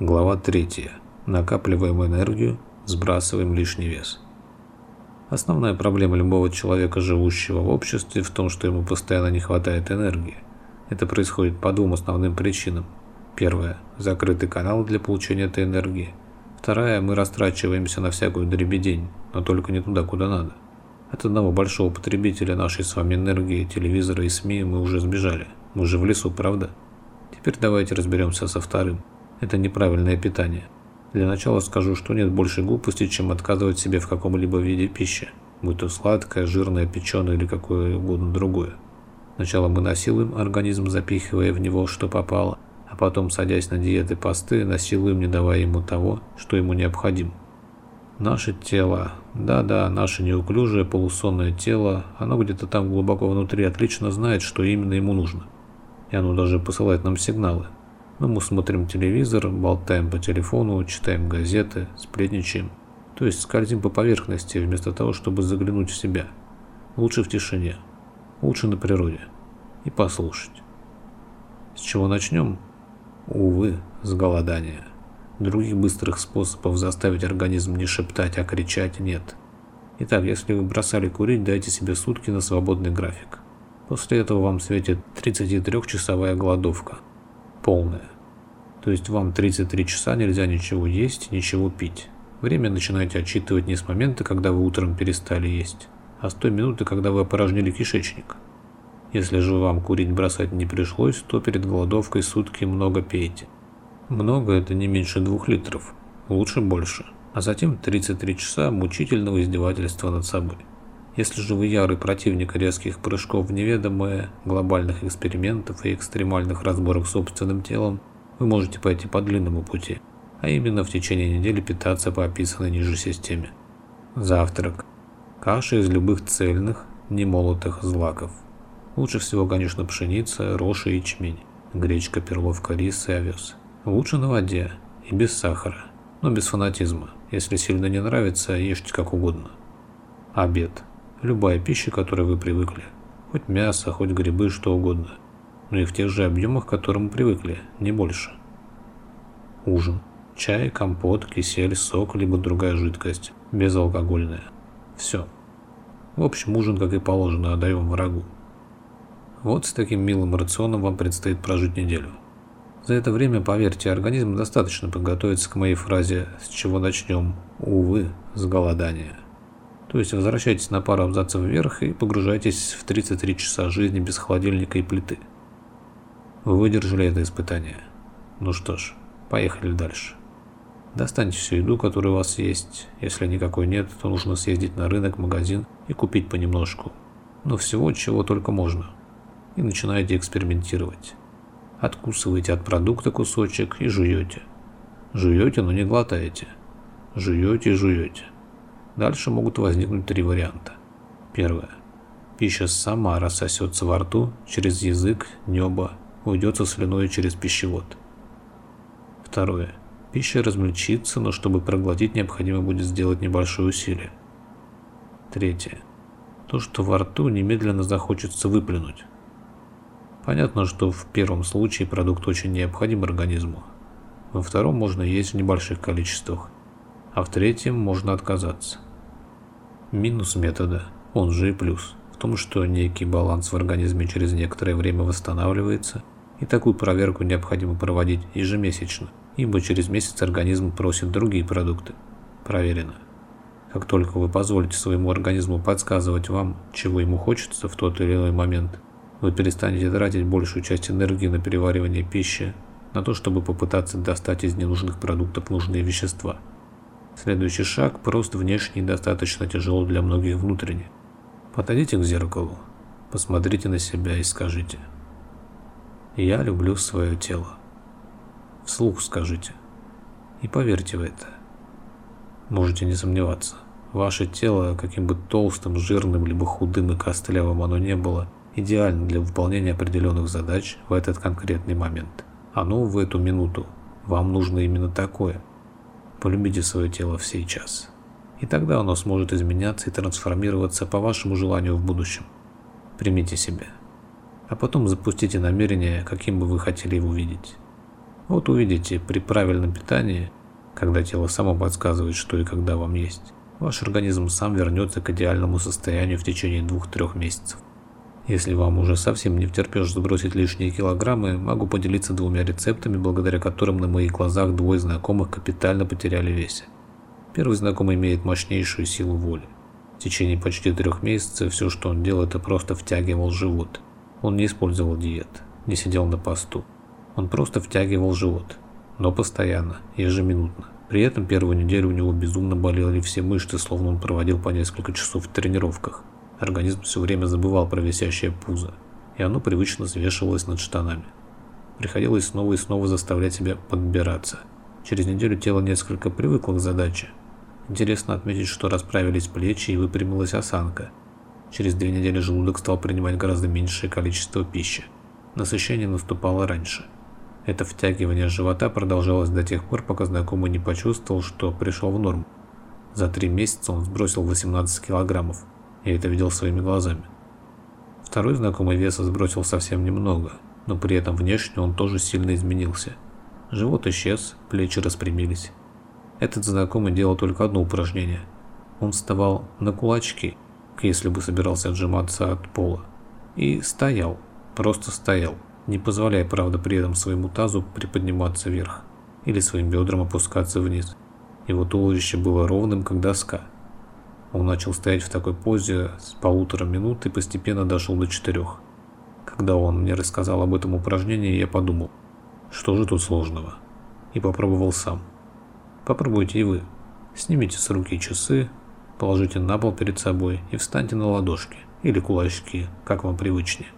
Глава 3. Накапливаем энергию, сбрасываем лишний вес. Основная проблема любого человека, живущего в обществе, в том, что ему постоянно не хватает энергии. Это происходит по двум основным причинам. Первая – закрытый канал для получения этой энергии. Вторая – мы растрачиваемся на всякую дребедень, но только не туда, куда надо. От одного большого потребителя нашей с вами энергии, телевизора и СМИ мы уже сбежали. Мы же в лесу, правда? Теперь давайте разберемся со вторым – это неправильное питание. Для начала скажу, что нет больше глупости, чем отказывать себе в каком-либо виде пищи, будь то сладкое, жирное, печеное или какое угодно другое. Сначала мы насилуем организм, запихивая в него, что попало, а потом, садясь на диеты посты, насилуем, не давая ему того, что ему необходимо. Наше тело, да-да, наше неуклюжее полусонное тело, оно где-то там глубоко внутри отлично знает, что именно ему нужно. И оно даже посылает нам сигналы, но мы смотрим телевизор, болтаем по телефону, читаем газеты, сплетничаем. То есть скользим по поверхности, вместо того, чтобы заглянуть в себя. Лучше в тишине, лучше на природе. И послушать. С чего начнем? Увы, с голодания. Других быстрых способов заставить организм не шептать, а кричать нет. Итак, если вы бросали курить, дайте себе сутки на свободный график. После этого вам светит 33-часовая голодовка полная. То есть вам 33 часа нельзя ничего есть, ничего пить. Время начинаете отчитывать не с момента, когда вы утром перестали есть, а с той минуты, когда вы опорожнили кишечник. Если же вам курить бросать не пришлось, то перед голодовкой сутки много пейте. Много это не меньше двух литров, лучше больше. А затем 33 часа мучительного издевательства над собой. Если же вы ярый противник резких прыжков в неведомое, глобальных экспериментов и экстремальных разборок с собственным телом, вы можете пойти по длинному пути, а именно в течение недели питаться по описанной ниже системе. Завтрак. Каша из любых цельных, немолотых злаков. Лучше всего, конечно, пшеница, рожь и ячмень, гречка, перловка, рис и овес. Лучше на воде и без сахара, но без фанатизма. Если сильно не нравится, ешьте как угодно. Обед. Любая пища, к которой вы привыкли. Хоть мясо, хоть грибы, что угодно. Но и в тех же объемах, к которым привыкли, не больше. Ужин. Чай, компот, кисель, сок, либо другая жидкость, безалкогольная. Все. В общем, ужин, как и положено, отдаем врагу. Вот с таким милым рационом вам предстоит прожить неделю. За это время, поверьте, организм достаточно подготовится к моей фразе «с чего начнем?» Увы, с голодания. То есть возвращайтесь на пару абзацев вверх и погружайтесь в 33 часа жизни без холодильника и плиты. Вы выдержали это испытание. Ну что ж, поехали дальше. Достаньте всю еду, которая у вас есть. Если никакой нет, то нужно съездить на рынок, магазин и купить понемножку. Но всего, чего только можно. И начинаете экспериментировать. Откусываете от продукта кусочек и жуете. Жуете, но не глотаете. Жуете и жуете. Дальше могут возникнуть три варианта. Первое. Пища сама рассосется во рту через язык, небо, уйдет со слюной через пищевод. Второе. Пища размельчится, но чтобы проглотить, необходимо будет сделать небольшое усилие. Третье. То, что во рту немедленно захочется выплюнуть. Понятно, что в первом случае продукт очень необходим организму. Во втором можно есть в небольших количествах, а в третьем можно отказаться. Минус метода, он же и плюс, в том, что некий баланс в организме через некоторое время восстанавливается, и такую проверку необходимо проводить ежемесячно, ибо через месяц организм просит другие продукты. Проверено. Как только вы позволите своему организму подсказывать вам, чего ему хочется в тот или иной момент, вы перестанете тратить большую часть энергии на переваривание пищи, на то, чтобы попытаться достать из ненужных продуктов нужные вещества – Следующий шаг прост внешне и достаточно тяжел для многих внутренне. Подойдите к зеркалу, посмотрите на себя и скажите «Я люблю свое тело». Вслух скажите. И поверьте в это. Можете не сомневаться. Ваше тело, каким бы толстым, жирным, либо худым и костлявым оно не было, идеально для выполнения определенных задач в этот конкретный момент. Оно в эту минуту. Вам нужно именно такое – Полюбите свое тело в сей час. И тогда оно сможет изменяться и трансформироваться по вашему желанию в будущем. Примите себя. А потом запустите намерение, каким бы вы хотели его видеть. Вот увидите, при правильном питании, когда тело само подсказывает, что и когда вам есть, ваш организм сам вернется к идеальному состоянию в течение двух-трех месяцев. Если вам уже совсем не втерпешь сбросить лишние килограммы, могу поделиться двумя рецептами, благодаря которым на моих глазах двое знакомых капитально потеряли весе. Первый знакомый имеет мощнейшую силу воли. В течение почти трех месяцев все, что он делал, это просто втягивал живот. Он не использовал диет, не сидел на посту. Он просто втягивал живот, но постоянно, ежеминутно. При этом первую неделю у него безумно болели все мышцы, словно он проводил по несколько часов в тренировках. Организм все время забывал про висящее пузо, и оно привычно свешивалось над штанами. Приходилось снова и снова заставлять себя подбираться. Через неделю тело несколько привыкло к задаче. Интересно отметить, что расправились плечи и выпрямилась осанка. Через две недели желудок стал принимать гораздо меньшее количество пищи. Насыщение наступало раньше. Это втягивание живота продолжалось до тех пор, пока знакомый не почувствовал, что пришел в норму. За три месяца он сбросил 18 килограммов. Я это видел своими глазами. Второй знакомый веса сбросил совсем немного, но при этом внешне он тоже сильно изменился. Живот исчез, плечи распрямились. Этот знакомый делал только одно упражнение. Он вставал на кулачки, если бы собирался отжиматься от пола, и стоял, просто стоял, не позволяя, правда, при этом своему тазу приподниматься вверх или своим бедрам опускаться вниз. Его туловище было ровным, как доска – он начал стоять в такой позе с полутора минут и постепенно дошел до четырех. Когда он мне рассказал об этом упражнении, я подумал, что же тут сложного, и попробовал сам. Попробуйте и вы. Снимите с руки часы, положите на пол перед собой и встаньте на ладошки или кулачки, как вам привычнее.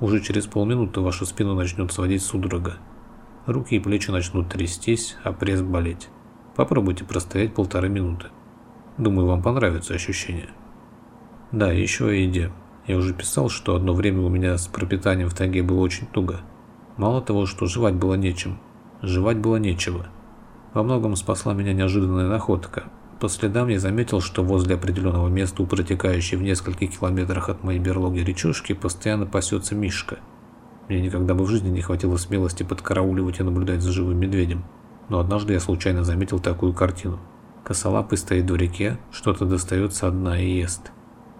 Уже через полминуты вашу спину начнет сводить судорога. Руки и плечи начнут трястись, а пресс болеть. Попробуйте простоять полторы минуты. Думаю, вам понравится ощущение. Да, еще о еде. Я уже писал, что одно время у меня с пропитанием в тайге было очень туго. Мало того, что жевать было нечем, жевать было нечего. Во многом спасла меня неожиданная находка. По следам я заметил, что возле определенного места у протекающей в нескольких километрах от моей берлоги речушки постоянно пасется мишка. Мне никогда бы в жизни не хватило смелости подкарауливать и наблюдать за живым медведем. Но однажды я случайно заметил такую картину. Косолапый стоит в реке, что-то достает со дна и ест.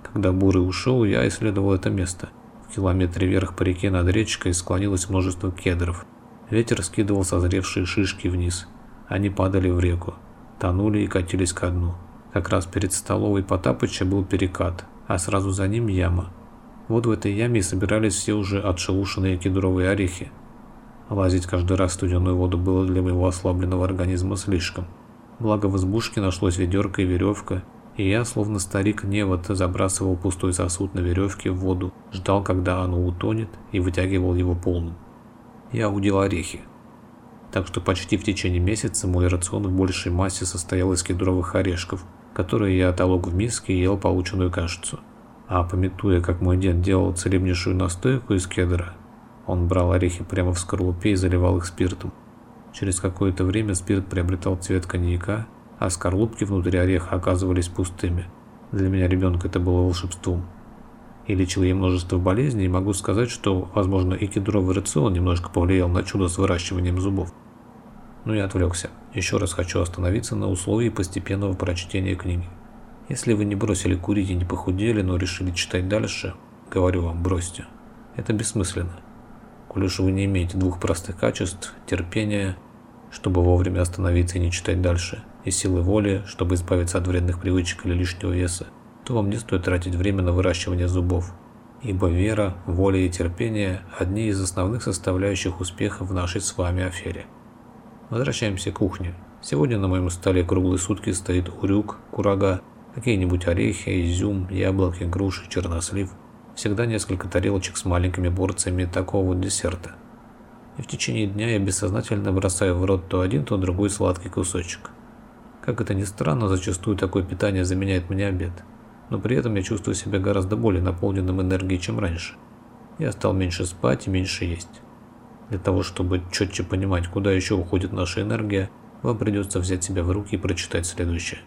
Когда Бурый ушел, я исследовал это место. В километре вверх по реке над речкой склонилось множество кедров. Ветер скидывал созревшие шишки вниз. Они падали в реку, тонули и катились ко дну. Как раз перед столовой Потапыча был перекат, а сразу за ним яма. Вот в этой яме и собирались все уже отшелушенные кедровые орехи. Лазить каждый раз в студеную воду было для моего ослабленного организма слишком. Благо в избушке нашлось ведерко и веревка, и я, словно старик невод, забрасывал пустой сосуд на веревке в воду, ждал, когда оно утонет, и вытягивал его полным. Я удил орехи. Так что почти в течение месяца мой рацион в большей массе состоял из кедровых орешков, которые я отолок в миске и ел полученную кашицу. А пометуя, как мой дед делал целебнейшую настойку из кедра, он брал орехи прямо в скорлупе и заливал их спиртом. Через какое-то время спирт приобретал цвет коньяка, а скорлупки внутри ореха оказывались пустыми. Для меня ребенка это было волшебством. И лечил я множество болезней, и могу сказать, что, возможно, и кедровый рацион немножко повлиял на чудо с выращиванием зубов. Но я отвлекся. Еще раз хочу остановиться на условии постепенного прочтения книги. Если вы не бросили курить и не похудели, но решили читать дальше, говорю вам, бросьте. Это бессмысленно. Коль уж вы не имеете двух простых качеств – терпения, чтобы вовремя остановиться и не читать дальше, и силы воли, чтобы избавиться от вредных привычек или лишнего веса, то вам не стоит тратить время на выращивание зубов. Ибо вера, воля и терпение – одни из основных составляющих успеха в нашей с вами афере. Возвращаемся к кухне. Сегодня на моем столе круглые сутки стоит урюк, курага, какие-нибудь орехи, изюм, яблоки, груши, чернослив – всегда несколько тарелочек с маленькими порциями такого вот десерта. И в течение дня я бессознательно бросаю в рот то один, то другой сладкий кусочек. Как это ни странно, зачастую такое питание заменяет мне обед. Но при этом я чувствую себя гораздо более наполненным энергией, чем раньше. Я стал меньше спать и меньше есть. Для того, чтобы четче понимать, куда еще уходит наша энергия, вам придется взять себя в руки и прочитать следующее.